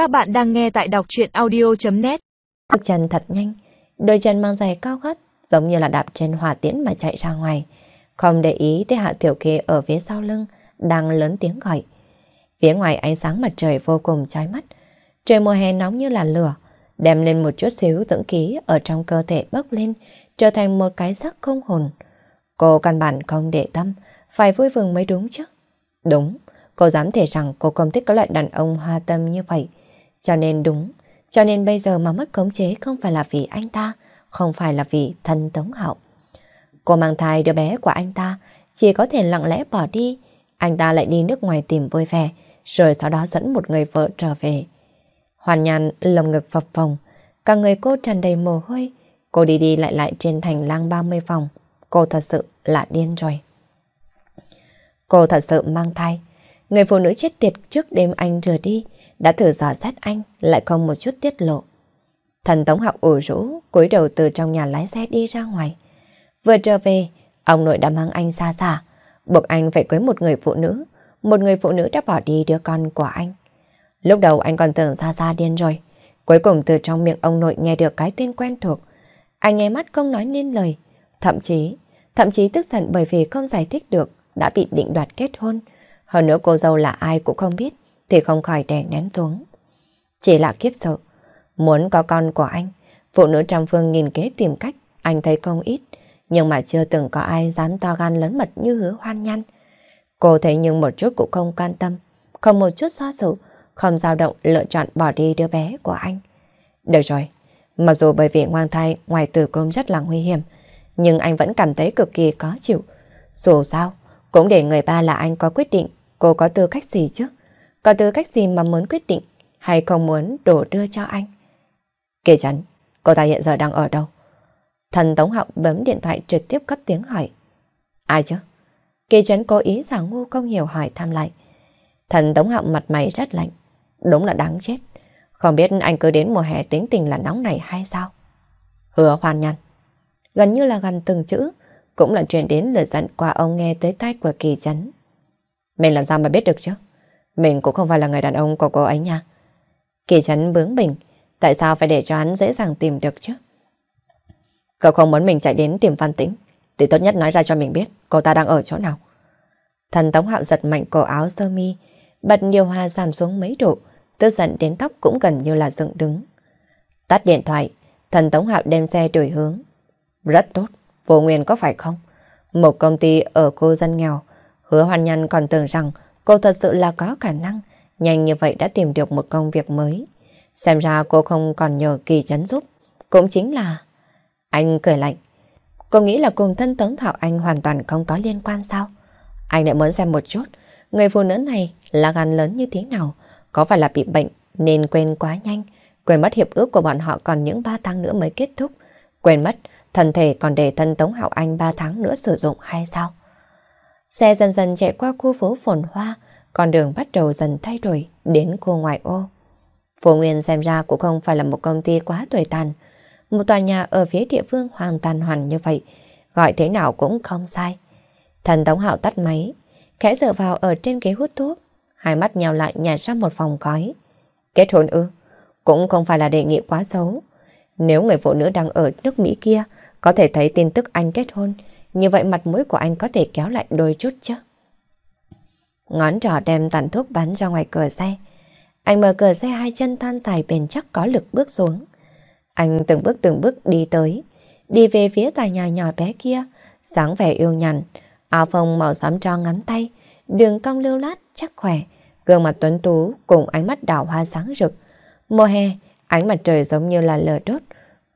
Các bạn đang nghe tại đọc truyện audio.net Bước chân thật nhanh, đôi chân mang giày cao gót giống như là đạp trên hỏa tiễn mà chạy ra ngoài. Không để ý tới Hạ Tiểu Kê ở phía sau lưng đang lớn tiếng gọi. Phía ngoài ánh sáng mặt trời vô cùng chói mắt. Trời mùa hè nóng như là lửa, đem lên một chút xíu dưỡng khí ở trong cơ thể bốc lên, trở thành một cái sắc không hồn. Cô căn bản không để tâm, phải vui vừng mới đúng chứ. Đúng, cô dám thể rằng cô không thích có loại đàn ông hoa tâm như vậy. Cho nên đúng, cho nên bây giờ mà mất khống chế không phải là vì anh ta, không phải là vì thân Tống hậu. Cô mang thai đứa bé của anh ta, chỉ có thể lặng lẽ bỏ đi. Anh ta lại đi nước ngoài tìm vui vẻ, rồi sau đó dẫn một người vợ trở về. Hoàn nhàn lồng ngực phập phồng, cả người cô tràn đầy mồ hôi. Cô đi đi lại lại trên thành lang 30 phòng. Cô thật sự là điên rồi. Cô thật sự mang thai. Người phụ nữ chết tiệt trước đêm anh rời đi, đã thử dò xét anh, lại không một chút tiết lộ. Thần Tống học ủ rũ, cúi đầu từ trong nhà lái xe đi ra ngoài. Vừa trở về, ông nội đã mang anh xa xa, buộc anh phải cưới một người phụ nữ, một người phụ nữ đã bỏ đi đứa con của anh. Lúc đầu anh còn tưởng xa xa điên rồi, cuối cùng từ trong miệng ông nội nghe được cái tên quen thuộc. Anh nghe mắt không nói nên lời, thậm chí, thậm chí tức giận bởi vì không giải thích được đã bị định đoạt kết hôn. Hơn nữa cô dâu là ai cũng không biết, thì không khỏi đè nén xuống. Chỉ là kiếp sợ, muốn có con của anh, phụ nữ trong phương nghìn kế tìm cách, anh thấy không ít, nhưng mà chưa từng có ai dám to gan lớn mật như hứa hoan nhăn. Cô thấy nhưng một chút cũng không quan tâm, không một chút so sự, không dao động lựa chọn bỏ đi đứa bé của anh. Được rồi, mặc dù bởi vì ngoan thai ngoài tử cung rất là nguy hiểm, nhưng anh vẫn cảm thấy cực kỳ có chịu. Dù sao, cũng để người ba là anh có quyết định, cô có tư cách gì chứ? Có tư cách gì mà muốn quyết định hay không muốn đổ đưa cho anh? Kể chắn, cô ta hiện giờ đang ở đâu? Thần Tống Hạo bấm điện thoại trực tiếp cất tiếng hỏi. Ai chứ? Kỳ trấn cố ý giả ngu không hiểu hỏi thăm lại. Thần Tống Hạo mặt mày rất lạnh. Đúng là đáng chết. Không biết anh cứ đến mùa hè tính tình là nóng này hay sao? Hứa hoan nhăn. Gần như là gần từng chữ, cũng là truyền đến lời giận qua ông nghe tới tai của kỳ trấn. Mình làm sao mà biết được chứ? Mình cũng không phải là người đàn ông của cô ấy nha. Kỳ chắn bướng bỉnh, tại sao phải để cho hắn dễ dàng tìm được chứ? Cậu không muốn mình chạy đến tìm Văn Tĩnh, thì tốt nhất nói ra cho mình biết cô ta đang ở chỗ nào. Thần Tống Hạo giật mạnh cổ áo sơ mi, bật điều hòa giảm xuống mấy độ, tức giận đến tóc cũng gần như là dựng đứng. Tắt điện thoại, thần Tống Hạo đem xe đổi hướng. Rất tốt, vô nguyên có phải không? Một công ty ở cô dân nghèo, hứa hoàn nhân còn tưởng rằng cô thật sự là có khả năng, nhanh như vậy đã tìm được một công việc mới. Xem ra cô không còn nhờ kỳ chấn giúp, cũng chính là... Anh cười lạnh. Cô nghĩ là cùng thân Tống Thảo Anh hoàn toàn không có liên quan sao? Anh lại muốn xem một chút, người phụ nữ này là gan lớn như thế nào? Có phải là bị bệnh nên quên quá nhanh? Quên mất hiệp ước của bọn họ còn những 3 tháng nữa mới kết thúc? Quên mất thân thể còn để thân Tống Hạo Anh 3 tháng nữa sử dụng hay sao? Xe dần dần chạy qua khu phố phồn hoa, con đường bắt đầu dần thay đổi đến khu ngoại ô. Phố Nguyên xem ra cũng không phải là một công ty quá tuổi tàn. Một tòa nhà ở phía địa phương hoàn toàn hoàn như vậy, gọi thế nào cũng không sai. Thần Tống Hạo tắt máy, khẽ dựa vào ở trên ghế hút thuốc, hai mắt nhào lại nhả ra một phòng cói. Kết hôn ư? Cũng không phải là đề nghị quá xấu. Nếu người phụ nữ đang ở nước Mỹ kia có thể thấy tin tức anh kết hôn, như vậy mặt mũi của anh có thể kéo lại đôi chút chứ. Ngón trỏ đem tàn thuốc bắn ra ngoài cửa xe. Anh mở cửa xe hai chân than dài bền chắc có lực bước xuống. Anh từng bước từng bước đi tới, đi về phía tòa nhà nhỏ bé kia, sáng vẻ yêu nhằn, áo phông màu xám tro ngắn tay, đường cong lưu lát chắc khỏe, gương mặt tuấn tú cùng ánh mắt đào hoa sáng rực. Mùa hè, ánh mặt trời giống như là lửa đốt.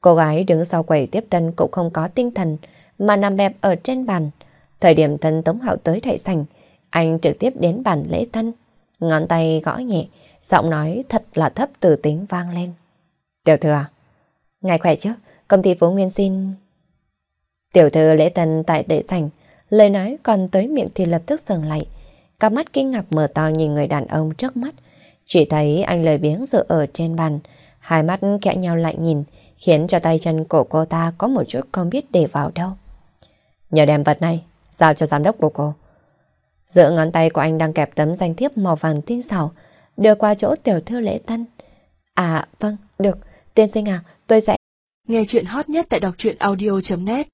Cô gái đứng sau quầy tiếp tân cũng không có tinh thần, mà nằm bẹp ở trên bàn. Thời điểm thân Tống Hạo tới đại sảnh, anh trực tiếp đến bàn lễ tân. Ngón tay gõ nhẹ, giọng nói thật là thấp từ tính vang lên. Tiểu thư à? Ngài khỏe chứ? Công ty Phú Nguyên xin... Tiểu thư lễ tân tại đệ sảnh, lời nói còn tới miệng thì lập tức dừng lại. Cặp mắt kinh ngạc mở to nhìn người đàn ông trước mắt. Chỉ thấy anh lời biếng dựa ở trên bàn, hai mắt kẽ nhau lại nhìn, khiến cho tay chân của cô ta có một chút không biết để vào đâu. Nhờ đem vật này, giao cho giám đốc của cô. Giữa ngón tay của anh đang kẹp tấm danh thiếp màu vàng tinh xảo, đưa qua chỗ tiểu thư lễ tân. À vâng, được, tiên sinh à, tôi sẽ... Nghe chuyện hot nhất tại đọc truyện audio.net